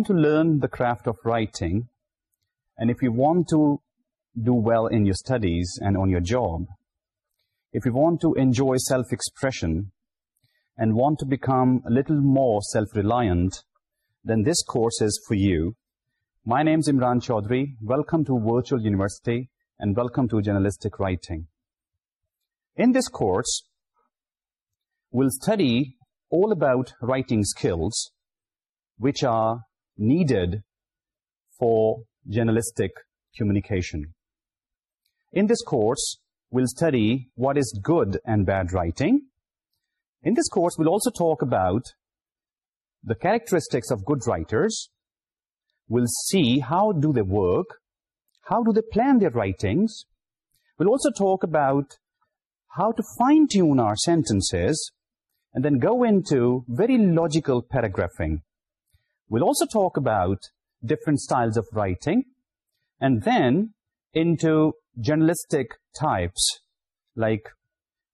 want to learn the craft of writing and if you want to do well in your studies and on your job, if you want to enjoy self-expression and want to become a little more self-reliant, then this course is for you. My name is Imran Chaudhry. Welcome to Virtual University and welcome to Journalistic Writing. In this course, we'll study all about writing skills, which are needed for journalistic communication. In this course, we'll study what is good and bad writing. In this course, we'll also talk about the characteristics of good writers. We'll see how do they work, how do they plan their writings. We'll also talk about how to fine-tune our sentences and then go into very logical paragraphing. We'll also talk about different styles of writing and then into journalistic types like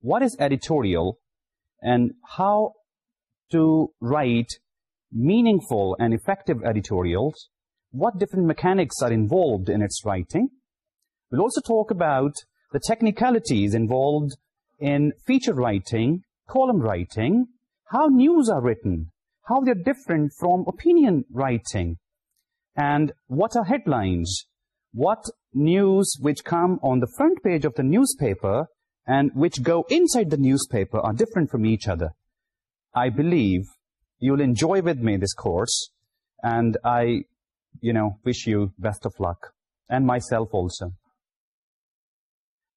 what is editorial and how to write meaningful and effective editorials, what different mechanics are involved in its writing. We'll also talk about the technicalities involved in feature writing, column writing, how news are written, how they're different from opinion writing. And what are headlines? What news which come on the front page of the newspaper and which go inside the newspaper are different from each other. I believe you'll enjoy with me this course and i you know wish you best of luck and myself also.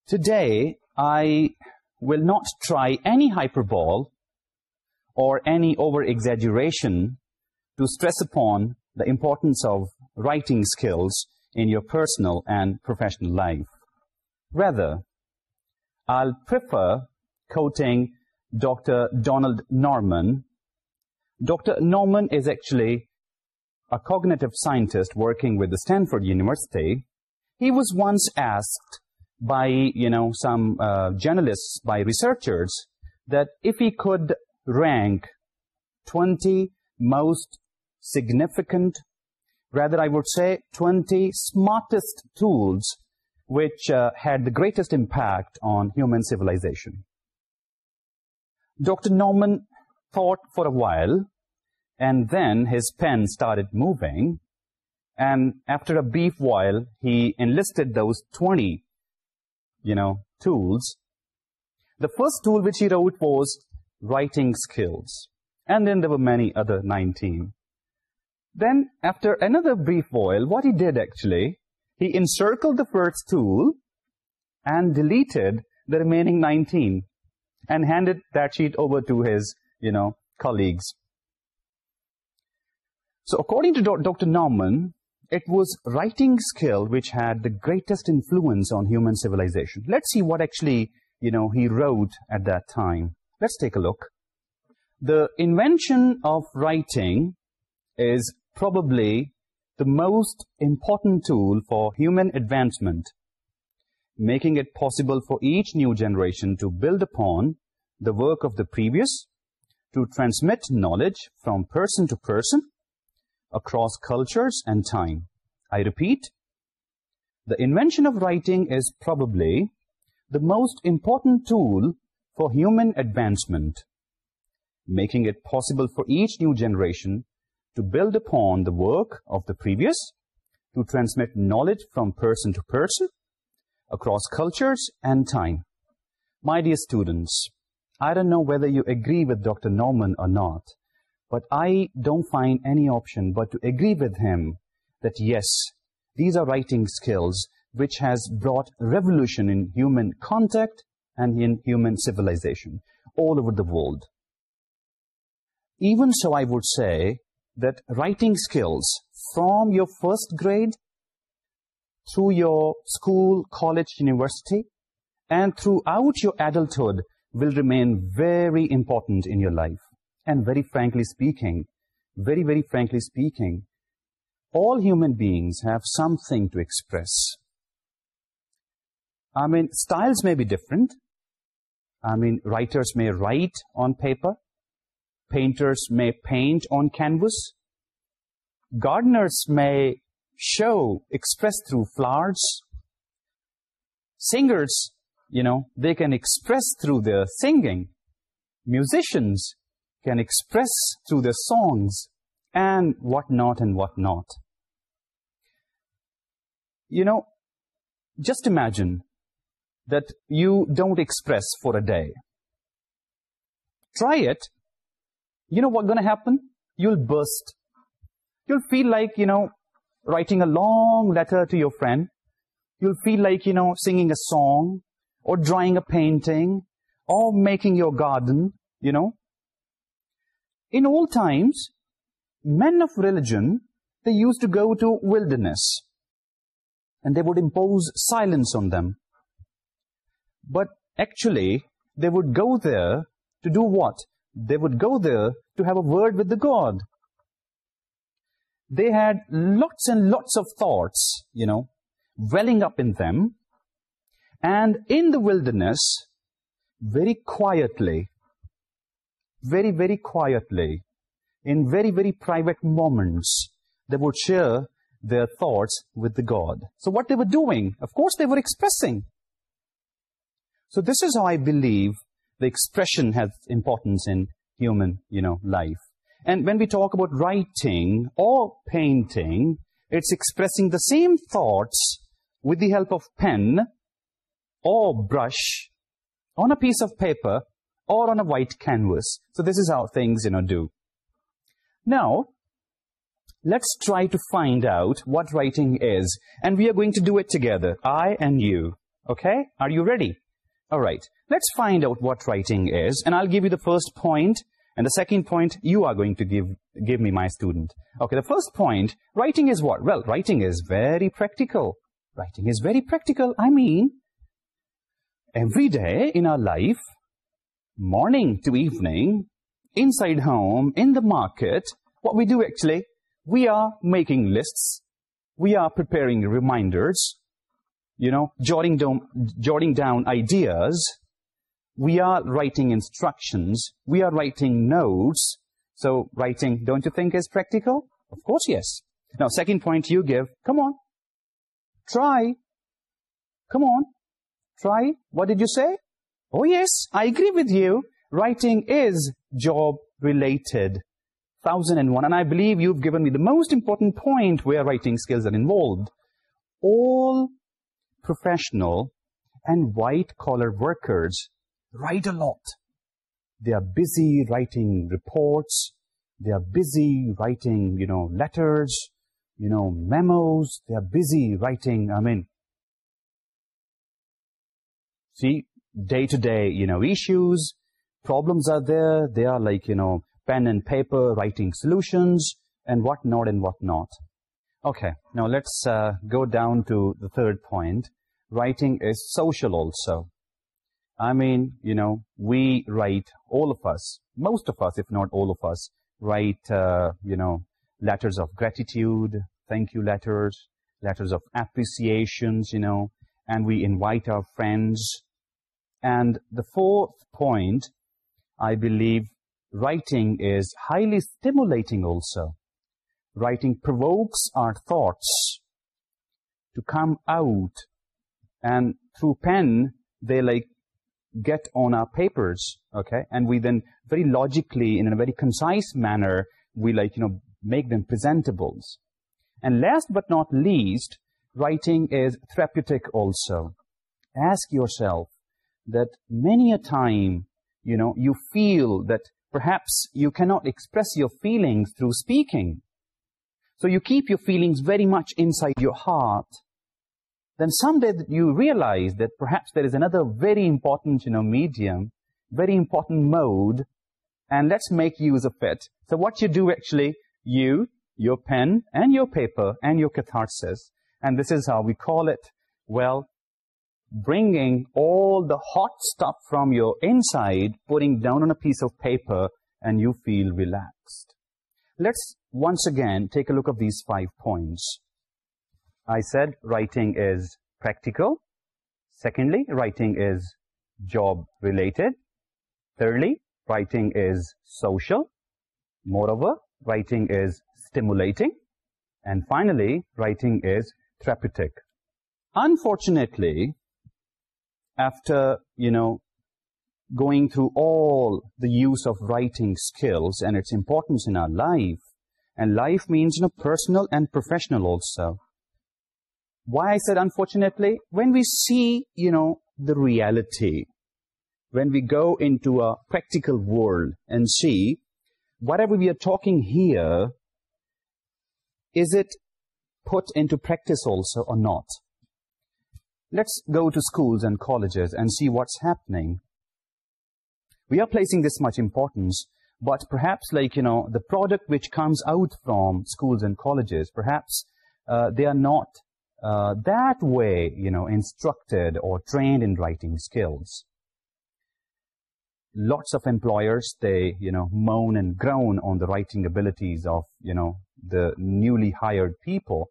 Today i will not try any hyperbole or any over-exaggeration to stress upon the importance of writing skills in your personal and professional life. Rather, I'll prefer quoting Dr. Donald Norman. Dr. Norman is actually a cognitive scientist working with the Stanford University. He was once asked by, you know, some uh, journalists, by researchers, that if he could rank 20 most significant, rather I would say 20 smartest tools which uh, had the greatest impact on human civilization. Dr. Norman thought for a while and then his pen started moving and after a brief while he enlisted those 20, you know, tools. The first tool which he wrote was writing skills. And then there were many other 19. Then, after another brief while, what he did actually, he encircled the first tool and deleted the remaining 19 and handed that sheet over to his, you know, colleagues. So, according to Dr. Norman, it was writing skill which had the greatest influence on human civilization. Let's see what actually, you know, he wrote at that time let's take a look. The invention of writing is probably the most important tool for human advancement, making it possible for each new generation to build upon the work of the previous, to transmit knowledge from person to person, across cultures and time. I repeat, the invention of writing is probably the most important tool for human advancement, making it possible for each new generation to build upon the work of the previous, to transmit knowledge from person to person, across cultures and time. My dear students, I don't know whether you agree with Dr. Norman or not, but I don't find any option but to agree with him that yes, these are writing skills which has brought revolution in human contact and in human civilization all over the world. Even so, I would say that writing skills from your first grade through your school, college, university, and throughout your adulthood will remain very important in your life. And very frankly speaking, very, very frankly speaking, all human beings have something to express. I mean, styles may be different, I mean, writers may write on paper. Painters may paint on canvas. Gardeners may show, express through flowers. Singers, you know, they can express through their singing. Musicians can express through their songs and what not and what not. You know, just imagine that you don't express for a day. Try it. You know what's going to happen? You'll burst. You'll feel like, you know, writing a long letter to your friend. You'll feel like, you know, singing a song or drawing a painting or making your garden, you know. In old times, men of religion, they used to go to wilderness and they would impose silence on them but actually they would go there to do what? They would go there to have a word with the God. They had lots and lots of thoughts, you know, welling up in them. And in the wilderness, very quietly, very, very quietly, in very, very private moments, they would share their thoughts with the God. So what they were doing, of course, they were expressing. So this is how I believe the expression has importance in human, you know, life. And when we talk about writing or painting, it's expressing the same thoughts with the help of pen or brush on a piece of paper or on a white canvas. So this is how things, you know, do. Now, let's try to find out what writing is. And we are going to do it together, I and you. Okay? Are you ready? All right, let's find out what writing is, and I'll give you the first point, and the second point you are going to give, give me, my student. Okay, the first point, writing is what? Well, writing is very practical. Writing is very practical. I mean, every day in our life, morning to evening, inside home, in the market, what we do actually, we are making lists, we are preparing reminders, you know, jotting down, jotting down ideas. We are writing instructions. We are writing notes. So writing, don't you think, is practical? Of course, yes. Now, second point you give, come on, try. Come on, try. What did you say? Oh, yes, I agree with you. Writing is job-related. Thousand and one. And I believe you've given me the most important point where writing skills are involved. All professional and white-collar workers write a lot. They are busy writing reports, they are busy writing, you know, letters, you know, memos, they are busy writing, I mean, see, day-to-day, -day, you know, issues, problems are there, they are like, you know, pen and paper writing solutions and whatnot and whatnot. Okay, now let's uh, go down to the third point. Writing is social also. I mean, you know, we write, all of us, most of us, if not all of us, write, uh, you know, letters of gratitude, thank you letters, letters of appreciations, you know, and we invite our friends. And the fourth point, I believe, writing is highly stimulating also writing provokes our thoughts to come out and through pen they like get on our papers okay? And we then very logically in a very concise manner we like you know make them presentables. And last but not least writing is therapeutic also. Ask yourself that many a time you know you feel that perhaps you cannot express your feelings through speaking so you keep your feelings very much inside your heart, then someday you realize that perhaps there is another very important you know, medium, very important mode, and let's make use of it. So what you do actually, you, your pen, and your paper, and your catharsis, and this is how we call it, well, bringing all the hot stuff from your inside, putting down on a piece of paper, and you feel relaxed let's once again take a look at these five points. I said writing is practical. Secondly, writing is job-related. Thirdly, writing is social. Moreover, writing is stimulating. And finally, writing is therapeutic. Unfortunately, after, you know, going through all the use of writing skills and its importance in our life. And life means, you know, personal and professional also. Why I said unfortunately, when we see, you know, the reality, when we go into a practical world and see whatever we are talking here, is it put into practice also or not? Let's go to schools and colleges and see what's happening we are placing this much importance, but perhaps like, you know, the product which comes out from schools and colleges, perhaps uh, they are not uh, that way, you know, instructed or trained in writing skills. Lots of employers, they, you know, moan and groan on the writing abilities of, you know, the newly hired people.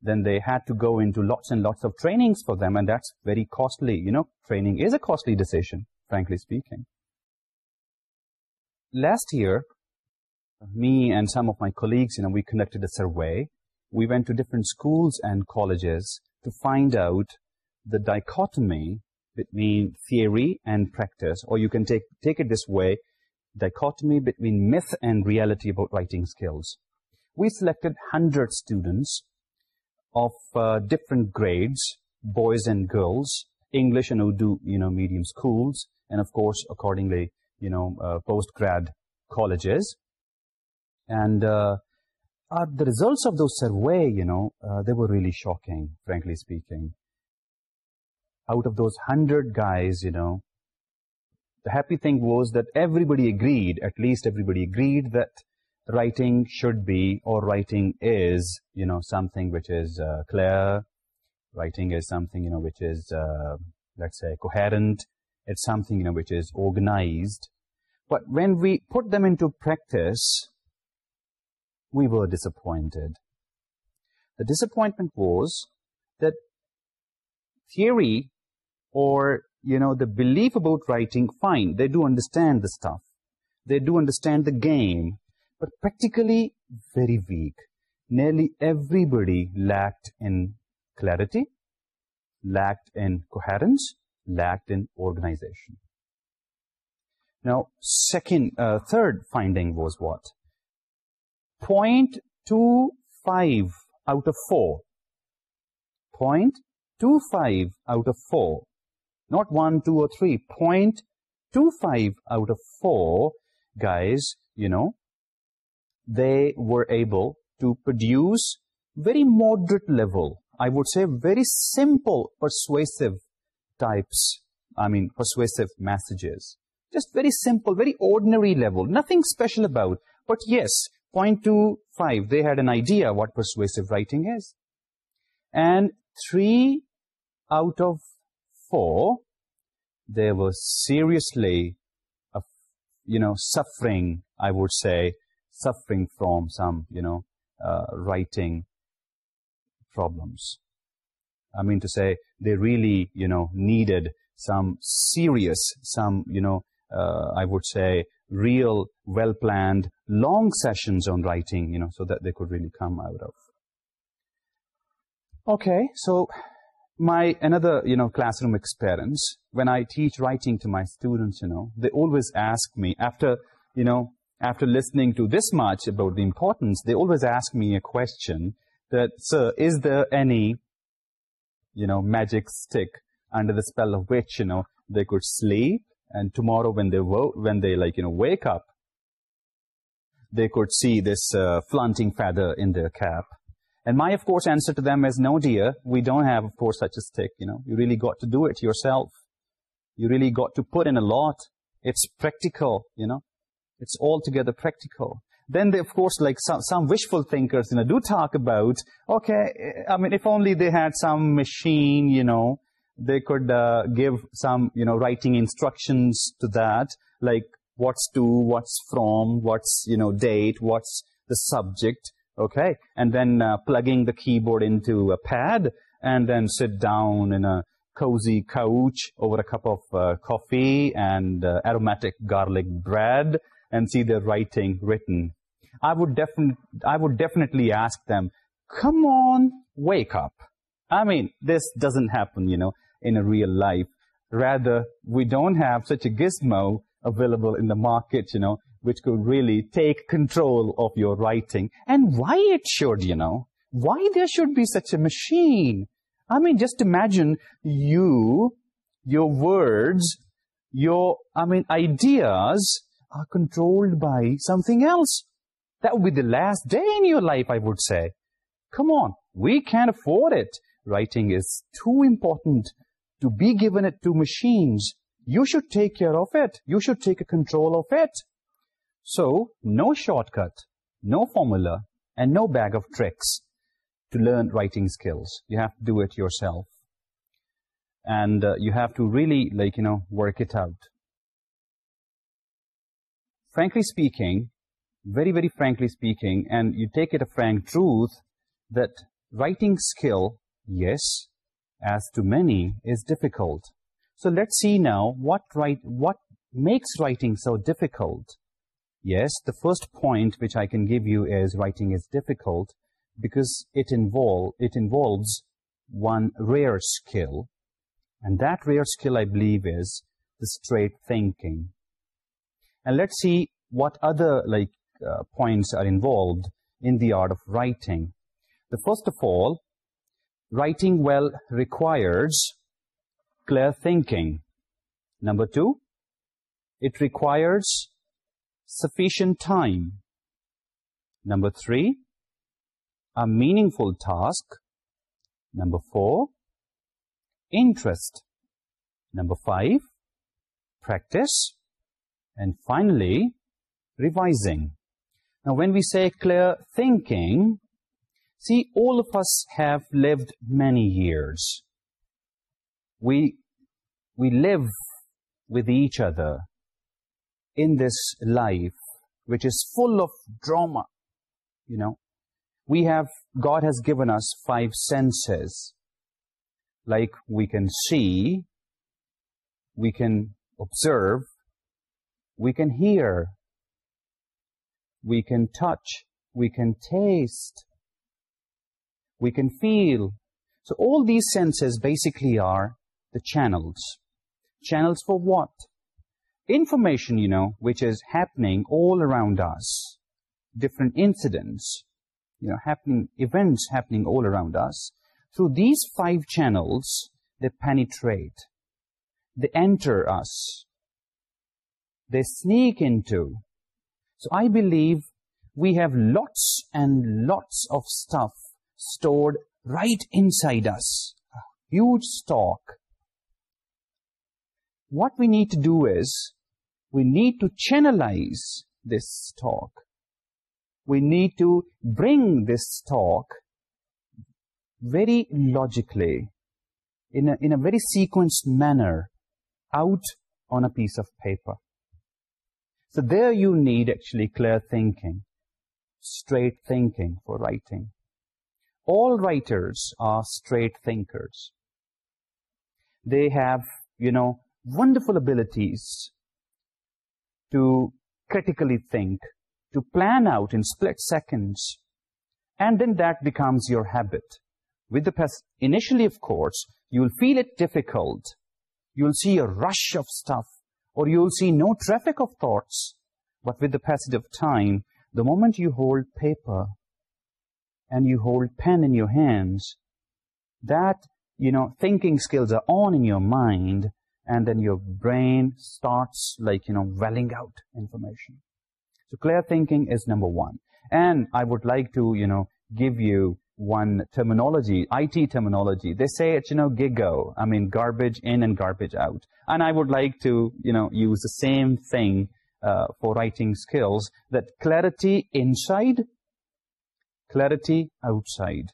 Then they had to go into lots and lots of trainings for them, and that's very costly. You know, training is a costly decision, frankly speaking last year, me and some of my colleagues, you know, we conducted a survey. We went to different schools and colleges to find out the dichotomy between theory and practice, or you can take, take it this way, dichotomy between myth and reality about writing skills. We selected 100 students of uh, different grades, boys and girls, English and Urdu, you know, medium schools, and of course, accordingly, you know, uh, post grad colleges. And uh, uh, the results of those survey, you know, uh, they were really shocking, frankly speaking. Out of those 100 guys, you know, the happy thing was that everybody agreed, at least everybody agreed that writing should be or writing is, you know, something which is uh, clear. Writing is something, you know, which is, uh, let's say, coherent. It's something, you know, which is organized. But when we put them into practice, we were disappointed. The disappointment was that theory or, you know, the belief about writing, fine, they do understand the stuff. They do understand the game, but practically very weak. Nearly everybody lacked in clarity, lacked in coherence, Lacked in organization. Now, second, uh, third finding was what? 0.25 out of 4. 0.25 out of 4. Not 1, 2, or 3. 0.25 out of 4 guys, you know, they were able to produce very moderate level, I would say very simple persuasive types, I mean, persuasive messages. Just very simple, very ordinary level, nothing special about. But yes, point two, five, they had an idea what persuasive writing is. And three out of four, they were seriously, uh, you know, suffering, I would say, suffering from some, you know, uh, writing problems. I mean to say, they really, you know, needed some serious, some, you know, uh, I would say, real, well-planned, long sessions on writing, you know, so that they could really come out of. Okay, so my another, you know, classroom experience, when I teach writing to my students, you know, they always ask me, after, you know, after listening to this much about the importance, they always ask me a question that, sir, is there any you know, magic stick under the spell of which, you know, they could sleep. And tomorrow when they, woke, when they like, you know, wake up, they could see this uh, flaunting feather in their cap. And my, of course, answer to them is, no, dear, we don't have, of course, such a stick. You know, you really got to do it yourself. You really got to put in a lot. It's practical, you know. It's altogether practical then they, of course, like some, some wishful thinkers, you know, do talk about, okay, I mean, if only they had some machine, you know, they could uh, give some, you know, writing instructions to that, like what's to, what's from, what's, you know, date, what's the subject, okay? And then uh, plugging the keyboard into a pad and then sit down in a cozy couch over a cup of uh, coffee and uh, aromatic garlic bread and see their writing written I would, I would definitely ask them, come on, wake up. I mean, this doesn't happen, you know, in a real life. Rather, we don't have such a gizmo available in the market, you know, which could really take control of your writing. And why it should, you know? Why there should be such a machine? I mean, just imagine you, your words, your, I mean, ideas are controlled by something else. That would be the last day in your life, I would say. Come on, we can't afford it. Writing is too important to be given it to machines. You should take care of it. You should take a control of it. So, no shortcut, no formula, and no bag of tricks to learn writing skills. You have to do it yourself. And uh, you have to really, like, you know, work it out. Frankly speaking, very, very frankly speaking, and you take it a frank truth, that writing skill, yes, as to many, is difficult. So let's see now what write, what makes writing so difficult. Yes, the first point which I can give you is writing is difficult because it involve it involves one rare skill, and that rare skill, I believe, is the straight thinking. And let's see what other, like, uh, points are involved in the art of writing. The first of all, writing well requires clear thinking. Number two, it requires sufficient time. Number three, a meaningful task. Number four, interest. Number five, practice. And finally, revising. Now, when we say clear thinking, see, all of us have lived many years. We, we live with each other in this life, which is full of drama, you know. We have, God has given us five senses. Like, we can see, we can observe, we can hear, we can touch, we can taste, we can feel. So all these senses basically are the channels. Channels for what? Information, you know, which is happening all around us. Different incidents, you know, happening, events happening all around us. Through these five channels, they penetrate. They enter us. They sneak into so I believe we have lots and lots of stuff stored right inside us. A huge stock. What we need to do is, we need to channelize this stock. We need to bring this stock very logically, in a, in a very sequenced manner, out on a piece of paper. So there you need actually clear thinking, straight thinking for writing. All writers are straight thinkers. They have, you know, wonderful abilities to critically think, to plan out in split seconds, and then that becomes your habit. With the Initially, of course, you'll feel it difficult. You'll see a rush of stuff or you will see no traffic of thoughts. But with the passage of time, the moment you hold paper and you hold pen in your hands, that, you know, thinking skills are on in your mind, and then your brain starts, like, you know, welling out information. So clear thinking is number one. And I would like to, you know, give you one terminology, IT terminology. They say it's, you know, GIGO. I mean, garbage in and garbage out. And I would like to, you know, use the same thing uh, for writing skills that clarity inside, clarity outside.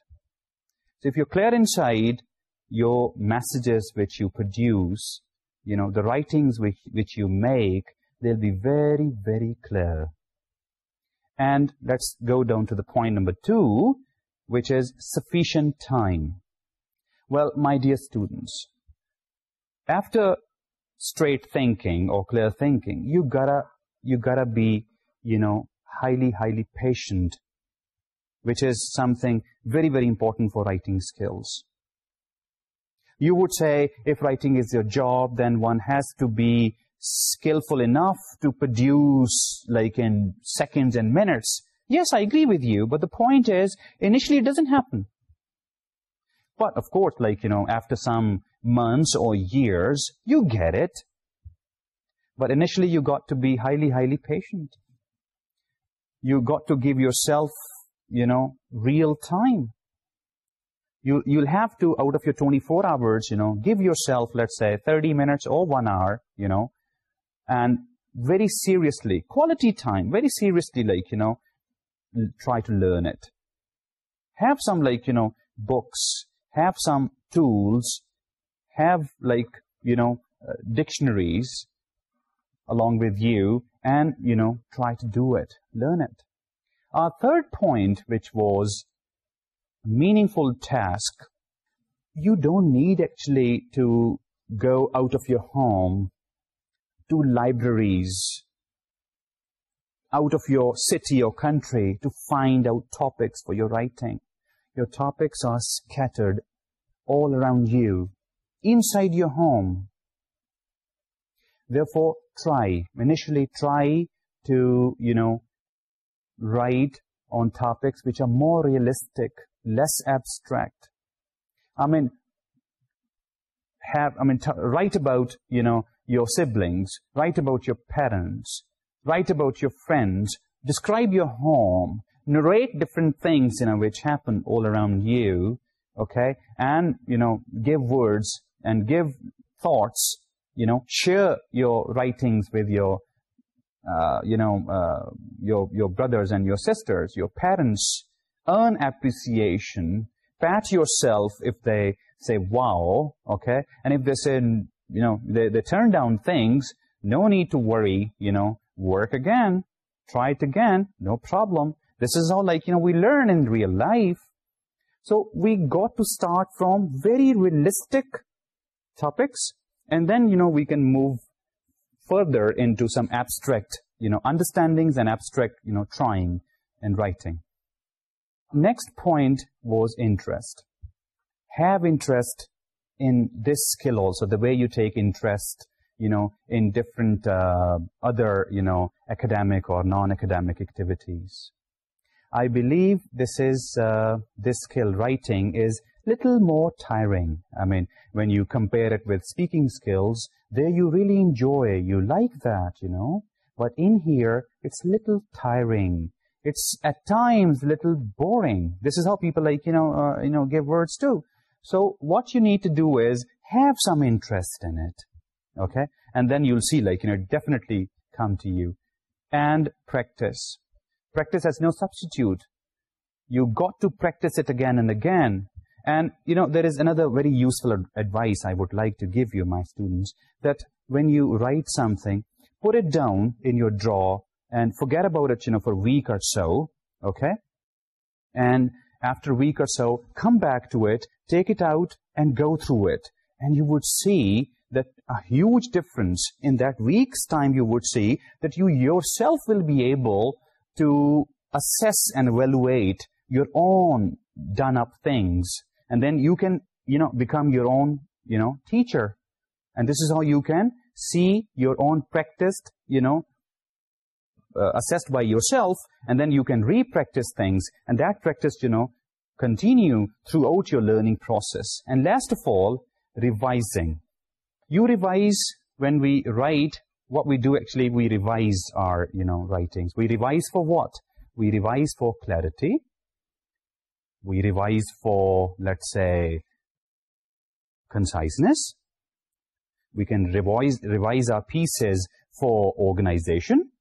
So if you're clear inside, your messages which you produce, you know, the writings which, which you make, they'll be very, very clear. And let's go down to the point number two which is sufficient time. Well, my dear students, after straight thinking or clear thinking, you gotta, you gotta be, you know, highly, highly patient, which is something very, very important for writing skills. You would say, if writing is your job, then one has to be skillful enough to produce, like, in seconds and minutes, Yes, I agree with you, but the point is, initially it doesn't happen. But of course, like, you know, after some months or years, you get it. But initially you got to be highly, highly patient. You got to give yourself, you know, real time. You, you'll have to, out of your 24 hours, you know, give yourself, let's say, 30 minutes or one hour, you know, and very seriously, quality time, very seriously, like, you know, Try to learn it. Have some, like you know, books. Have some tools. Have like you know, uh, dictionaries, along with you and, you know, try to do it, learn it. Our third point, which was meaningful task, you don't need actually to go out of your home to libraries out of your city or country to find out topics for your writing. Your topics are scattered all around you, inside your home. Therefore, try, initially try to, you know, write on topics which are more realistic, less abstract. I mean, have, I mean, write about, you know, your siblings, write about your parents, Write about your friends. Describe your home. narrate different things, you know, which happen all around you, okay, and, you know, give words and give thoughts, you know, share your writings with your, uh, you know, uh, your, your brothers and your sisters, your parents, earn appreciation, pat yourself if they say, wow, okay, and if they say, you know, they, they turn down things, no need to worry, you know, work again, try it again, no problem. This is how like, you know, we learn in real life. So we got to start from very realistic topics and then, you know, we can move further into some abstract, you know, understandings and abstract, you know, trying and writing. Next point was interest. Have interest in this skill also, the way you take interest you know, in different uh, other, you know, academic or non-academic activities. I believe this is, uh, this skill, writing, is little more tiring. I mean, when you compare it with speaking skills, there you really enjoy, you like that, you know. But in here, it's little tiring. It's at times little boring. This is how people like, you know, uh, you know, give words too. So what you need to do is have some interest in it okay? And then you'll see, like, you know, definitely come to you. And practice. Practice has no substitute. You got to practice it again and again. And, you know, there is another very useful advice I would like to give you, my students, that when you write something, put it down in your drawer and forget about it, you know, for a week or so, okay? And after a week or so, come back to it, take it out, and go through it. And you would see that a huge difference in that week's time you would see that you yourself will be able to assess and evaluate your own done-up things. And then you can, you know, become your own, you know, teacher. And this is how you can see your own practiced, you know, uh, assessed by yourself. And then you can re-practice things. And that practice, you know, continue throughout your learning process. And last of all, revising you revise when we write what we do actually we revise our you know writings. We revise for what? We revise for clarity. We revise for let's say conciseness. We can revise revise our pieces for organization.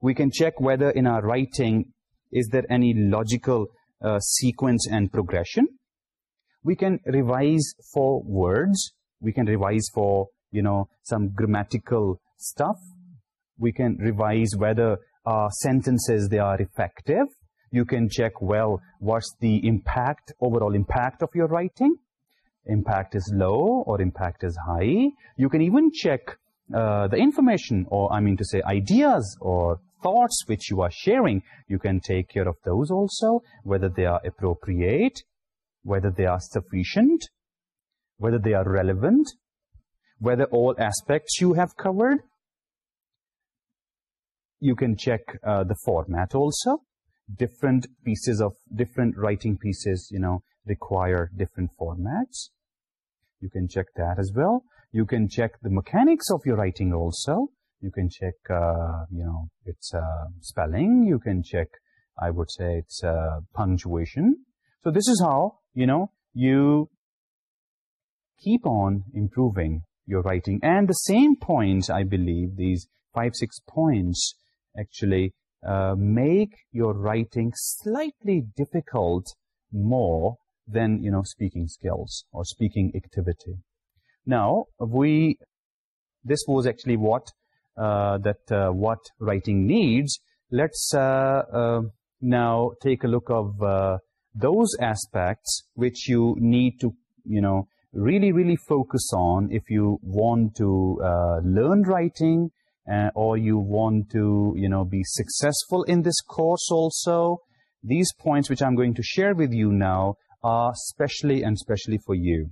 We can check whether in our writing is there any logical uh, sequence and progression. We can revise for words we can revise for, you know, some grammatical stuff. We can revise whether sentences, they are effective. You can check, well, what's the impact, overall impact of your writing. Impact is low or impact is high. You can even check uh, the information or, I mean to say, ideas or thoughts which you are sharing. You can take care of those also, whether they are appropriate, whether they are sufficient whether they are relevant, whether all aspects you have covered. You can check uh, the format also. Different pieces of, different writing pieces, you know, require different formats. You can check that as well. You can check the mechanics of your writing also. You can check, uh, you know, its uh, spelling. You can check, I would say, its uh, punctuation. So this is how, you know, you keep on improving your writing. And the same point, I believe, these five, six points actually uh, make your writing slightly difficult more than, you know, speaking skills or speaking activity. Now, we, this was actually what, uh, that, uh, what writing needs. Let's now take a look of those aspects which you need to, you know, really really focus on if you want to uh, learn writing uh, or you want to you know be successful in this course also these points which i'm going to share with you now are specially and specially for you.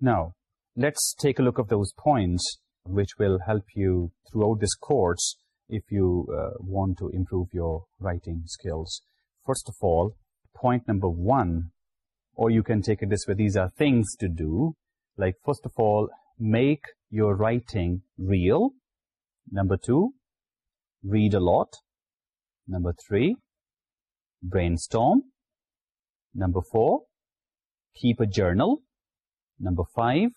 Now let's take a look at those points which will help you throughout this course if you uh, want to improve your writing skills. First of all point number one or you can take it this way, these are things to do. Like, first of all, make your writing real. Number two, read a lot. Number three, brainstorm. Number four, keep a journal. Number five,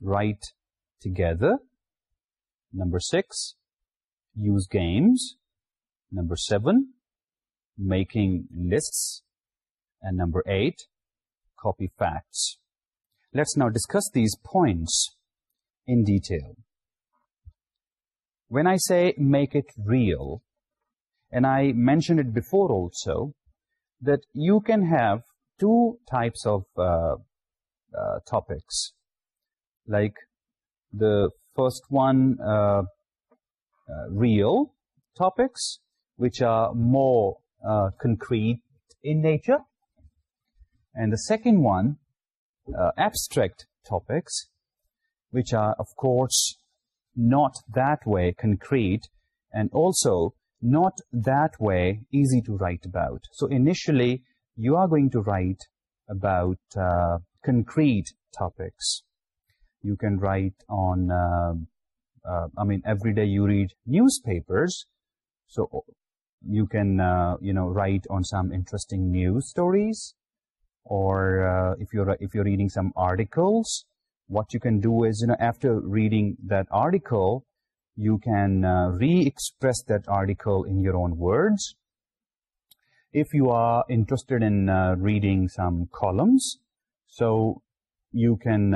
write together. Number six, use games. Number seven, making lists. And number eight, copy facts. Let's now discuss these points in detail. When I say make it real, and I mentioned it before also, that you can have two types of uh, uh, topics. Like the first one, uh, real topics, which are more concrete in nature and the second one uh, abstract topics which are of course not that way concrete and also not that way easy to write about. So initially you are going to write about uh, concrete topics. You can write on—I um, uh, mean every day you read newspapers. So you can you know write on some interesting news stories or uh, if you're if you're reading some articles what you can do is you know after reading that article you can uh, re-express that article in your own words. If you are interested in uh, reading some columns so you can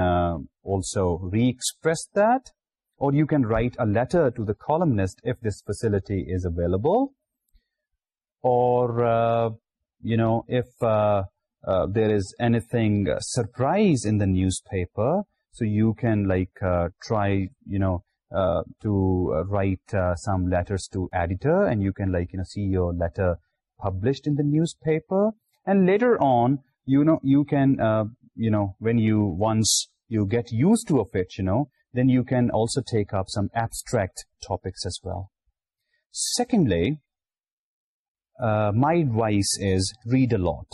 also re-express that or you can write a letter to the columnist if this facility is available. Or you know if uh, there is anything uh, surprise in the newspaper so you can like uh, try you know to write some letters to editor and you can like you know see your letter published in the newspaper. And later on you know you can you know when you once you get used to a fit you know then you can also take up some abstract topics as well. Secondly my advice is read a lot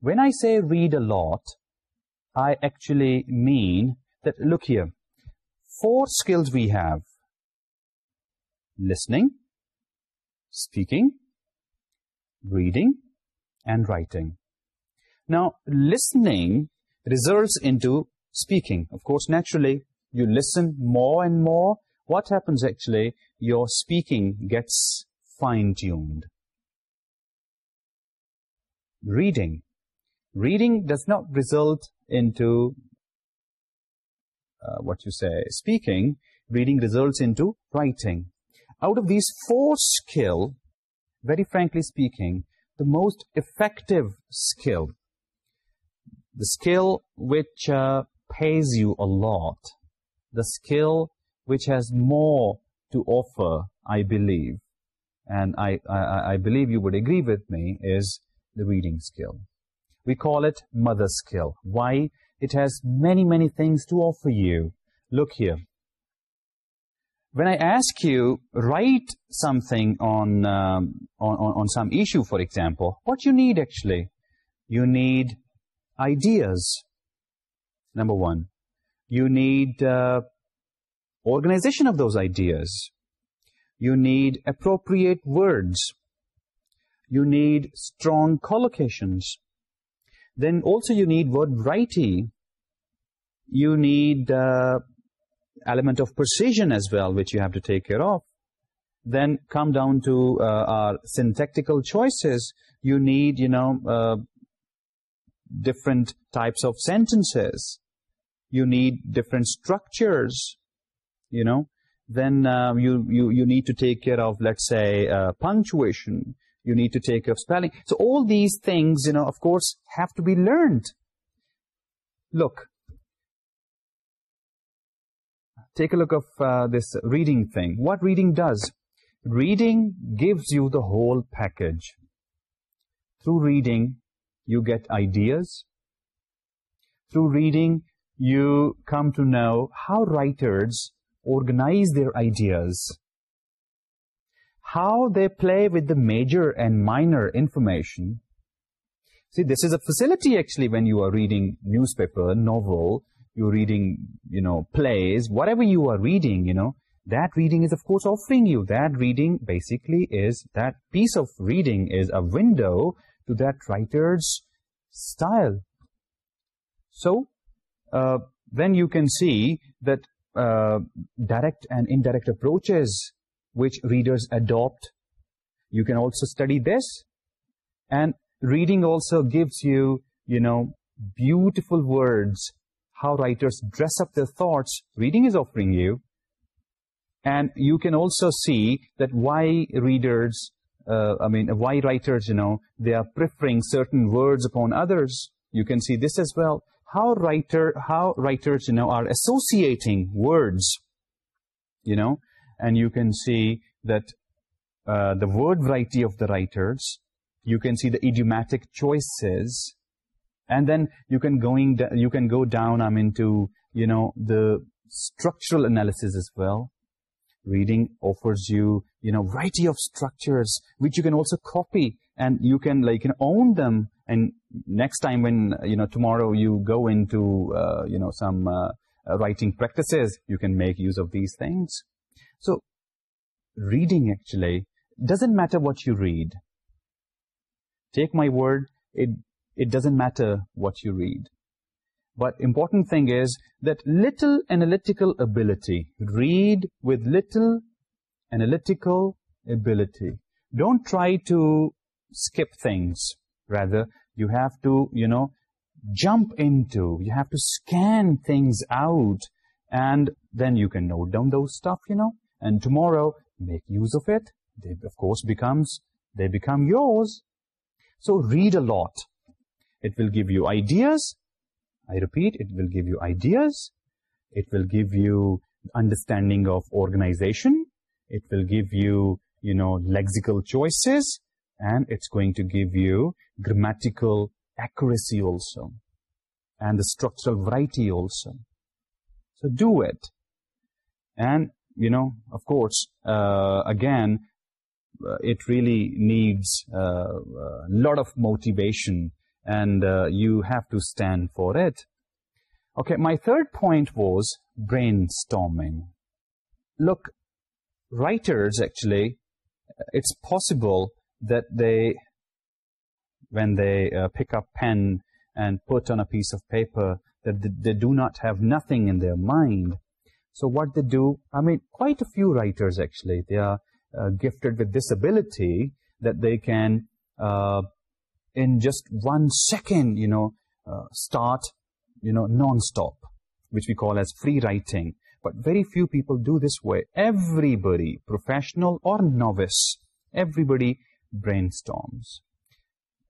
when I say read a lot, I actually mean that, look here, four skills we have. Listening, speaking, reading, and writing. Now, listening results into speaking. Of course, naturally, you listen more and more. What happens, actually, your speaking gets fine-tuned. Reading reading does not result into uh, what you say speaking. Reading results into writing. Out of these four skill very frankly speaking the most effective skill the skill which uh, pays you a lot the skill which has more to offer i believe and i i believe you would agree with me is the reading skill. We call it mother skill. Why? It has many, many things to offer you. Look here. When I ask you, write something on, um, on, some issue, for example, what you need, actually? You need ideas, number one. You need uh, organization of those ideas. You need appropriate words. You need strong collocations then also you need word variety. You need uh, element of precision as well, which you have to take care of. Then come down to uh, our syntactical choices. You need, you know, uh, different types of sentences. You need different structures, you know. Then uh, you, you, you need to take care of, let's say. Punctuation you need to take care of spelling. So all these things, you know, of course, have to be learned. Look. Take a look of uh, this reading thing. What reading does? Reading gives you the whole package. Through reading, you get ideas. Through reading, you come to know how writers organize their ideas how they play with the major and minor information. See, this is a facility actually when you are reading newspaper, novel, you're reading, you know, plays, whatever you are reading, you know, that reading is of course offering you. That reading basically is, that piece of reading is a window to that writer's style. So, uh, then you can see that uh, direct and indirect approaches which readers adopt. You can also study this. And reading also gives you, you know, beautiful words, how writers dress up their thoughts. Reading is offering you. And you can also see that why readers, uh, I mean, why writers, you know, they are preferring certain words upon others. You can see this as well. How writer, how writers, you know, are associating words, you know, and you can see that uh, the word variety of the writers, you can see the idiomatic choices, and then you can going you can go down into you know the structural analysis as well. Reading offers you you know variety of structures which you can also copy and you can like own them and next time when you know tomorrow you go into uh, you know some uh, writing practices, you can make use of these things. So, reading actually, doesn't matter what you read. Take my word, it, it doesn't matter what you read. But important thing is that little analytical ability, read with little analytical ability. Don't try to skip things. Rather, you have to, you know, jump into, you have to scan things out and then you can note down those stuff, you know and tomorrow make use of it. They, of course, becomes they become yours. So read a lot. It will give you ideas. I repeat, it will give you ideas. It will give you understanding of organization. It will give you, you know, lexical choices. And it's going to give you grammatical accuracy also. And the structural variety also. So do it. And you know, of course, uh, again, uh, it really needs a lot of motivation and you have to stand for it. Okay, my third point was brainstorming. Look, writers actually, it's possible that they, when they pick up pen and put on a piece of paper, that they do not have nothing in their mind. So what they do, I mean, quite a few writers actually, they are uh, gifted with this ability that they can, uh, in just one second, you know, uh, start, you know, non-stop, which we call as free writing. But very few people do this way. Everybody, professional or novice, everybody brainstorms.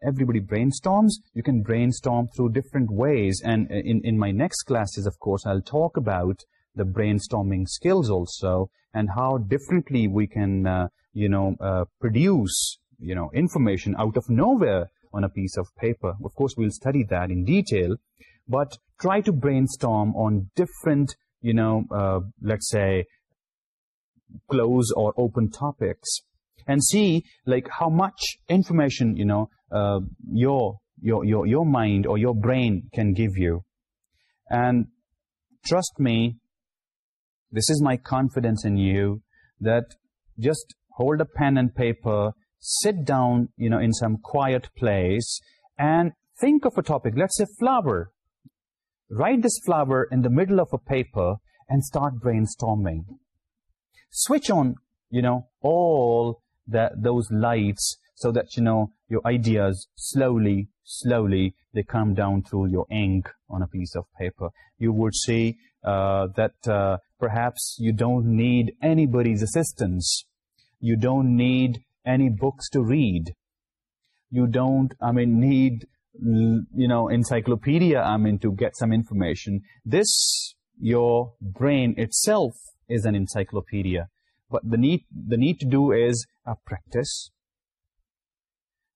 Everybody brainstorms. You can brainstorm through different ways. And in, in my next classes, of course, I'll talk about the brainstorming skills also and how differently we can, uh, you know, uh, produce, you know, information out of nowhere on a piece of paper. Of course, we'll study that in detail, but try to brainstorm on different, you know, uh, let's say, close or open topics and see like how much information, you know, uh, your, your, your, your mind or your brain can give you. And trust me, this is my confidence in you that just hold a pen and paper, sit down, you know, in some quiet place and think of a topic. Let's say flower. Write this flower in the middle of a paper and start brainstorming. Switch on, you know, all those lights so that, you know, your ideas slowly, slowly, they come down through your ink on a piece of paper. You would see uh, that uh, perhaps you don't need anybody's assistance. You don't need any books to read. You don't, I mean, need, you know, encyclopedia, I mean, to get some information. This, your brain itself, is an encyclopedia. But the need, the need to do is a practice.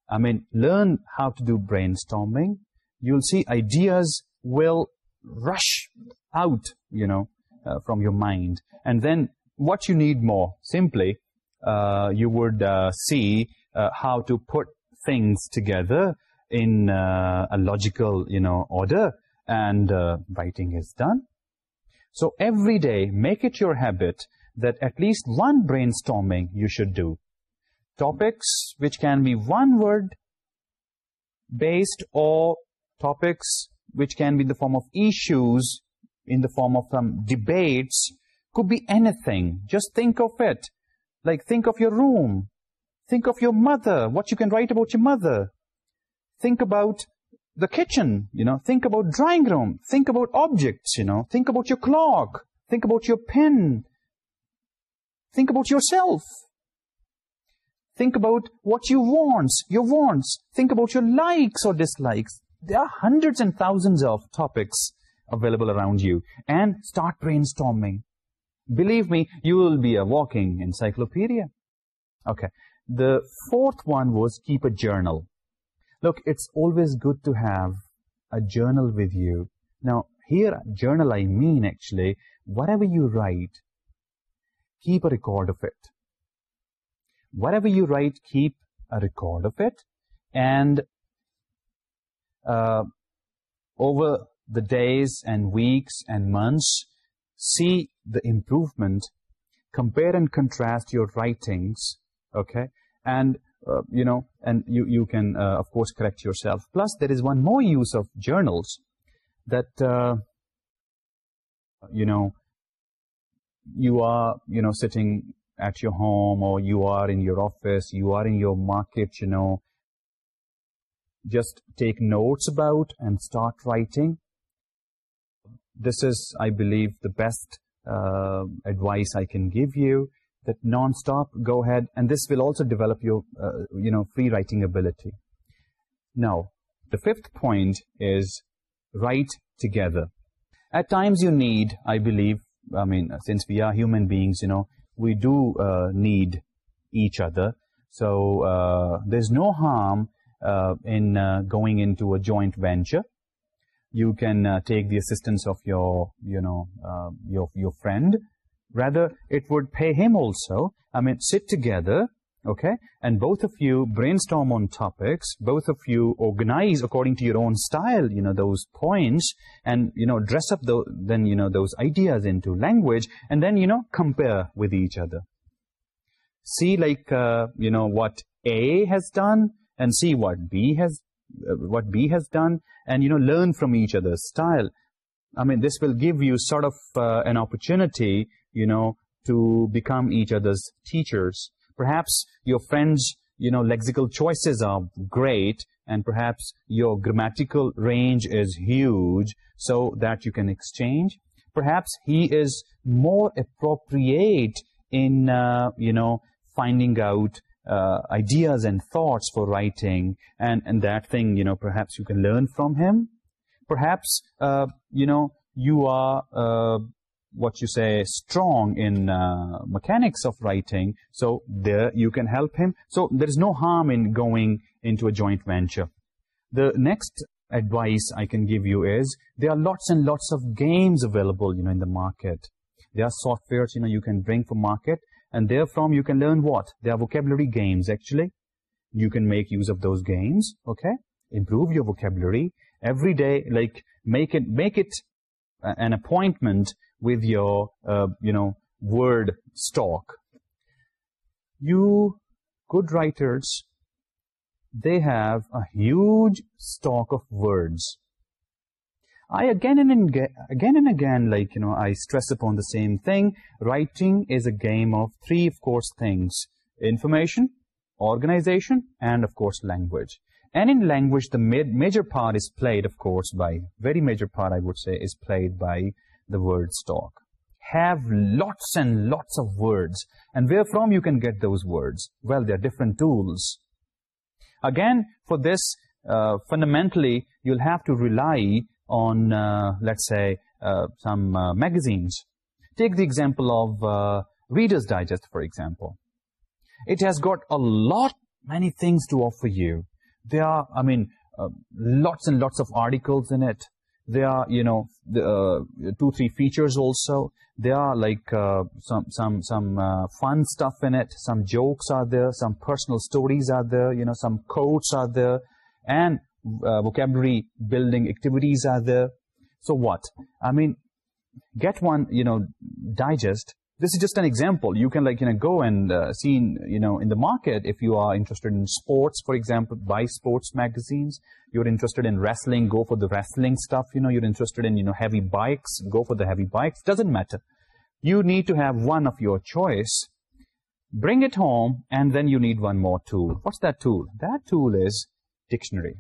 I mean, learn how to do brainstorming. You'll see ideas will rush out, you know. Uh, from your mind. And then what you need more, simply, uh, you would uh, see how to put things together in a logical you know order and writing is done. So every day, make it your habit that at least one brainstorming you should do. Topics which can be one word based or topics which can be the form of issues in the form of some debates could be anything. Just think of it. Like think of your room. Think of your mother, what you can write about your mother. Think about the kitchen, you know, think about drawing room, think about objects, you know, think about your clock, think about your pen, think about yourself. Think about what you want, your wants. Think about your likes or dislikes. There are hundreds and thousands of topics available around you and start brainstorming. Believe me, you will be a walking encyclopedia. Okay, the fourth one was keep a journal. Look, it's always good to have a journal with you. Now, here, journal I mean actually, whatever you write, keep a record of it. Whatever you write, keep a record of it. And uh, over the days and weeks and months, see the improvement, compare and contrast your writings, okay, and, uh, you know, and you, you can, uh, of course, correct yourself. Plus, there is one more use of journals that, uh, you know, you are, you know, sitting at your home or you are in your office, you are in your market, you know, just take notes about and start writing this is, I believe, the best uh, advice I can give you, that non-stop, go ahead, and this will also develop your, uh, you know, free writing ability. Now, the fifth point is write together. At times you need, I believe, I mean, since we are human beings, you know, we do uh, need each other. So there's no harm in going into a joint venture you can uh, take the assistance of your, you know, uh, your, your friend. Rather, it would pay him also. I mean, sit together, okay, and both of you brainstorm on topics. Both of you organize according to your own style, you know, those points and, you know, dress up the, then, you know, those ideas into language and then, you know, compare with each other. See, like, uh, you know, what A has done and see what B has uh, what B has done and, you know, learn from each other's style. I mean, this will give you sort of uh, an opportunity, you know, to become each other's teachers. Perhaps your friend's, you know, lexical choices are great and perhaps your grammatical range is huge so that you can exchange. Perhaps he is more appropriate in, uh, you know, finding out uh, ideas and thoughts for writing and, and that thing, you know, perhaps you can learn from him. Perhaps, uh, you know, you are, uh, what you say, strong in mechanics of writing, so there you can help him. So there is no harm in going into a joint venture. The next advice I can give you is, there are lots and lots of games available, you know, in the market. There are softwares, you know, you can bring for market and therefrom you can learn what? there are vocabulary games actually. You can make use of those games, okay? Improve your vocabulary every day, like make it make it an appointment with your, uh, you know, word stock. You good writers, they have a huge stock of words. I again and again and again, like, you know, I stress upon the same thing. Writing is a game of three, of course, things. Information, organization, and, of course, language. And in language, the ma major part is played, of course, by, very major part, I would say, is played by the word stock. Have lots and lots of words. And where from you can get those words? Well, there are different tools. Again, for this, uh, fundamentally, you'll have to rely on, uh, let's say, uh, some uh, magazines. Take the example of Reader's Digest, for example. It has got a lot, many things to offer you. There are, I mean, lots and lots of articles in it. There are, you know, two, three features also. There are, like, some some some fun stuff in it. Some jokes are there. Some personal stories are there. You know, some quotes are there. And uh, vocabulary building activities are there. So what? I mean, get one, you know, digest. This is just an example. You can like, you know, go and uh, see, you know, in the market, if you are interested in sports, for example, buy sports magazines. You're interested in wrestling, go for the wrestling stuff. You know, you're interested in, you know, heavy bikes, go for the heavy bikes. Doesn't matter. You need to have one of your choice. Bring it home, and then you need one more tool. What's that tool? That tool is dictionary.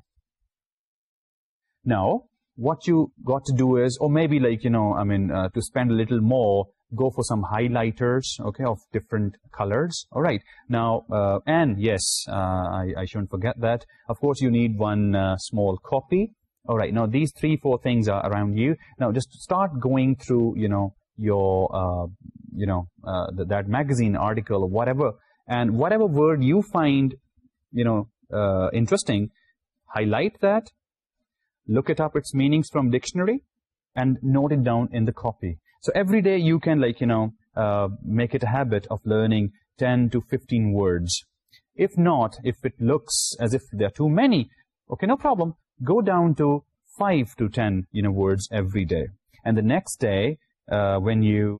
Now, what you got to do is, or maybe like, you know, I mean, uh, to spend a little more, go for some highlighters, okay, of different colors. All right. Now, uh, and yes, uh, I, shouldn't forget that. Of course, you need one small copy. All right. Now, these three, four things are around you. Now, just start going through, you know, your, you know, that magazine article or whatever. And whatever word you find, you know, interesting, highlight that look it up its meanings from dictionary and note it down in the copy. So every day you can like, you know, uh, make it a habit of learning 10 to 15 words. If not, if it looks as if there are too many, okay, no problem. Go down to 5 to 10, you know, words every day. And the next day, uh, when you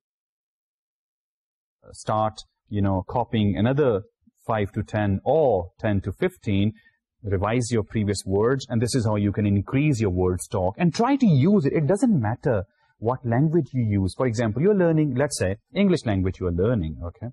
start, you know, copying another 5 to 10 or 10 to fifteen revise your previous words and this is how you can increase your word stock and try to use it. It doesn't matter what language you use. For example, you're learning, let's say, English language you are learning, okay?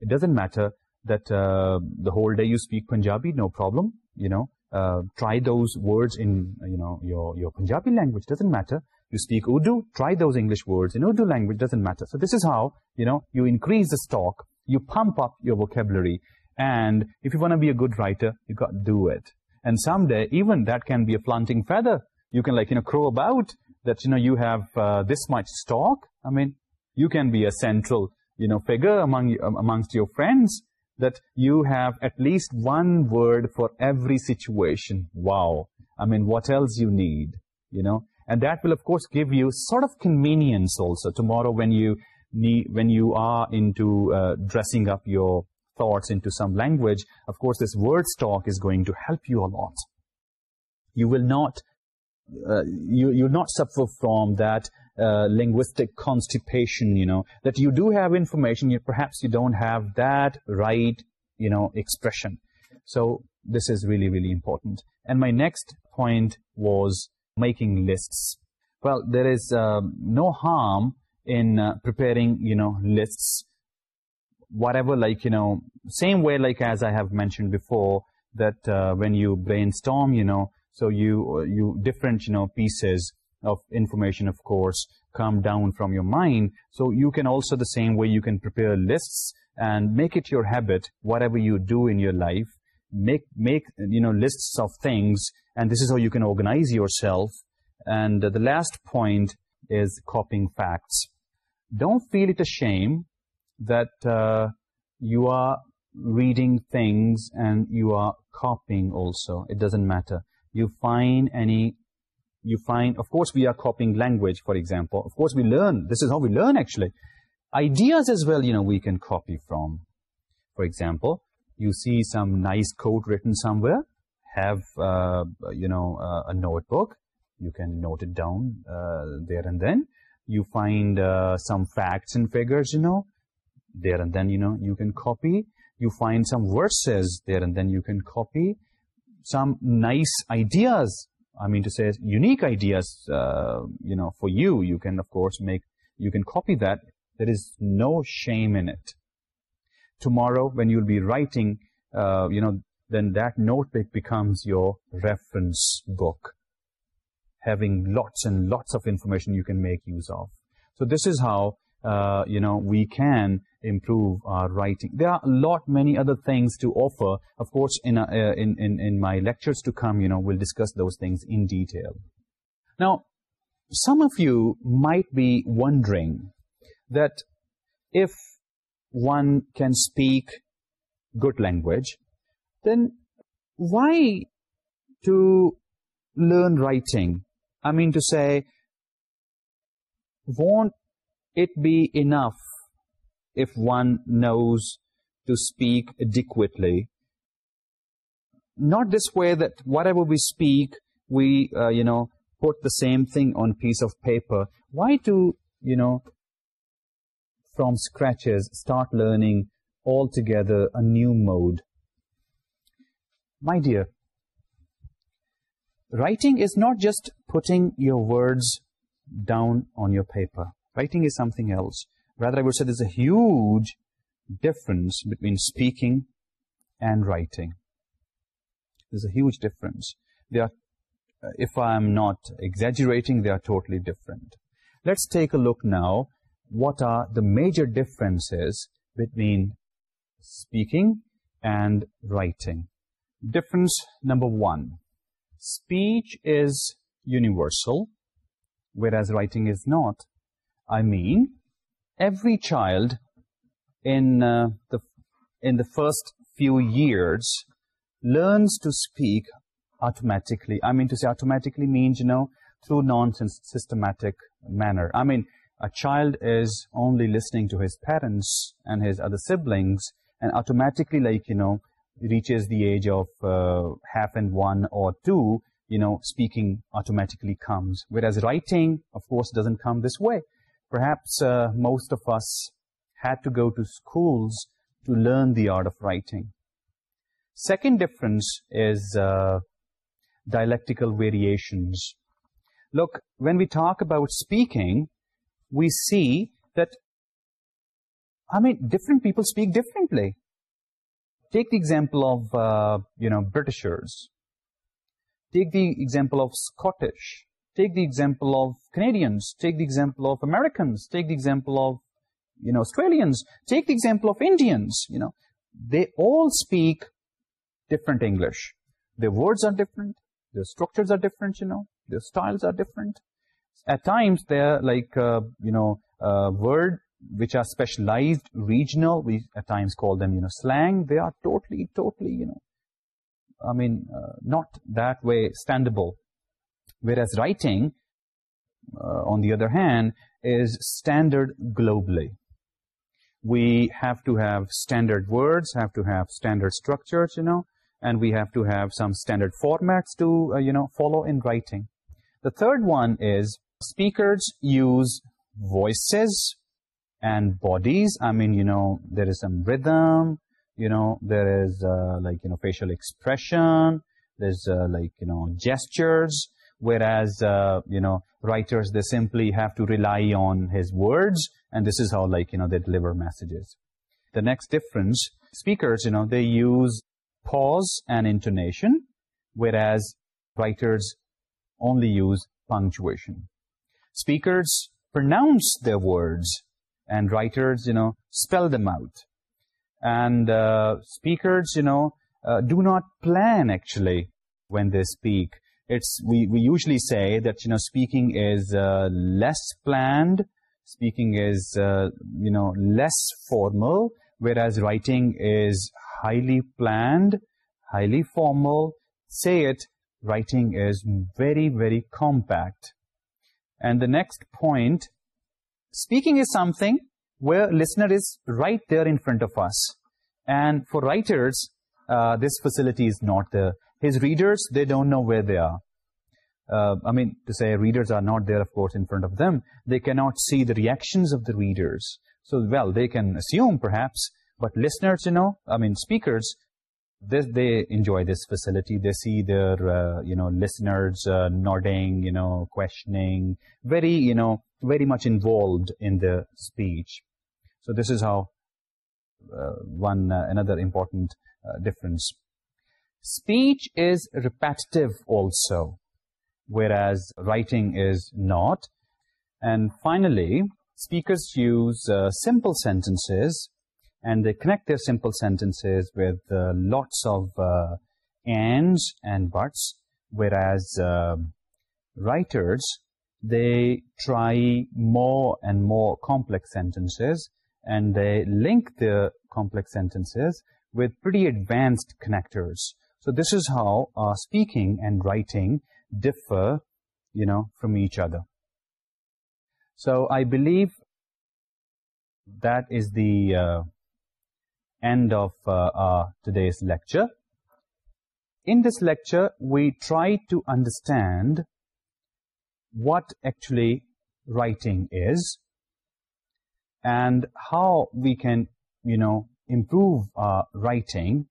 It doesn't matter that uh, the whole day you speak Punjabi, no problem, you know. Uh, try those words in, you know, your, your Punjabi language, doesn't matter. You speak Urdu, try those English words in Urdu language, doesn't matter. So this is how, you know, you increase the stock, you pump up your vocabulary, and if you want to be a good writer, you got to do it. And someday, even that can be a planting feather. You can like, you know, crow about that, you know, you have uh, this much stock. I mean, you can be a central, you know, figure among amongst your friends that you have at least one word for every situation. Wow. I mean, what else you need, you know? And that will, of course, give you sort of convenience also tomorrow when you, need, when you are into uh, dressing up your thoughts into some language, of course, this word stock is going to help you a lot. You will not, uh, you, you'll not suffer from that uh, linguistic constipation, you know, that you do have information, you, perhaps you don't have that right, you know, expression. So this is really, really important. And my next point was making lists. Well, there is uh, no harm in uh, preparing, you know, lists whatever like you know same way like as i have mentioned before that uh, when you brainstorm you know so you uh, you different you know pieces of information of course come down from your mind. So you can also the same way you can prepare lists and make it your habit whatever you do in your life make make you know lists of things and this is how you can organize yourself. And the last point is copying facts. Don't feel it a shame that uh, you are reading things and you are copying also. It doesn't matter. You find any, you find, of course we are copying language, for example. Of course we learn. This is how we learn actually. Ideas as well, you know, we can copy from. For example, you see some nice code written somewhere, have, uh, you know, uh, a notebook. You can note it down there and then. You find some facts and figures, you know, there and then you know you can copy. You find some verses there and then you can copy. Some nice ideas i mean to say unique ideas uh, you know for you. You can of course make you can copy that. There is no shame in it. Tomorrow when you'll be writing uh, you know then that notebook becomes your reference book. Having lots and lots of information you can make use of. So this is how, uh, you know, we can improve our writing. There are a lot many other things to offer. Of course, uh, in, in, in my lectures to come, you know, we'll discuss those things in detail. Now, some of you might be wondering that if one can speak good language, then why to learn writing? I mean to say, won't it be enough if one knows to speak adequately. Not this way that whatever we speak, we, uh, you know, put the same thing on piece of paper. Why do, you know, from scratches start learning altogether a new mode? My dear, writing is not just putting your words down on your paper. Writing is something else rather I would say there's a huge difference between speaking and writing. There's a huge difference. They are, if I'm not exaggerating, they are totally different. Let's take a look now what are the major differences between speaking and writing. Difference number one. Speech is universal, whereas writing is not. I mean, every child in uh, the in the first few years learns to speak automatically. I mean to say automatically means you know through nonsense systematic manner. I mean a child is only listening to his parents and his other siblings and automatically like you know reaches the age of uh, half and one or two you know speaking automatically comes. Whereas writing of course doesn't come this way perhaps uh, most of us had to go to schools to learn the art of writing. Second difference is uh, dialectical variations. Look, when we talk about speaking, we see that, I mean, different people speak differently. Take the example of, uh, you know, Britishers. Take the example of Scottish take the example of Canadians, take the example of Americans, take the example of, you know, Australians, take the example of Indians, you know, they all speak different English. Their words are different, their structures are different, you know, their styles are different. At times, they're like, uh, you know, words which are specialized, regional, we at times call them, you know, slang. They are totally, totally, you know, I mean, uh, not that way standable whereas writing, uh, on the other hand, is standard globally. We have to have standard words, have to have standard structures, you know, and we have to have some standard formats to, uh, you know, follow in writing. The third one is speakers use voices and bodies. I mean, you know, there is some rhythm, you know, there is uh, like, you know, facial expression, there's like, you know, gestures, whereas, uh, you know, writers, they simply have to rely on his words, and this is how, like, you know, they deliver messages. The next difference, speakers, you know, they use pause and intonation, whereas writers only use punctuation. Speakers pronounce their words, and writers, you know, spell them out. And uh, speakers, you know, uh, do not plan, actually, when they speak we usually say that you know speaking is uh, less planned speaking is uh, you know less formal whereas writing is highly planned highly formal say it writing is very very compact and the next point speaking is something where listener is right there in front of us and for writers uh, this facility is not there his readers they don't know where they are. Uh, I mean to say readers are not there of course in front of them they cannot see the reactions of the readers. So well they can assume perhaps but listeners you know i mean speakers they enjoy this facility. They see their uh, you know listeners uh, nodding you know questioning very you know very much involved in the speech. So this is how one another important difference speech is repetitive also, whereas writing is not. And finally, speakers use uh, simple sentences, and they connect their simple sentences with uh, lots of uh, ands and buts, whereas writers, they try more and more complex sentences, and they link their complex sentences with pretty advanced connectors. So this is how uh, speaking and writing differ, you know, from each other. So I believe that is the uh, end of uh, today's lecture. In this lecture, we try to understand what actually writing is and how we can, you know, improve our writing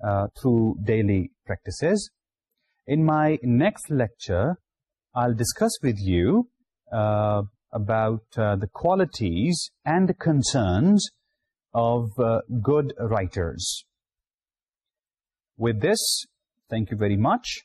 uh, through daily practices. In my next lecture, I'll discuss with you uh, about uh, the qualities and concerns of good writers. With this, thank you very much.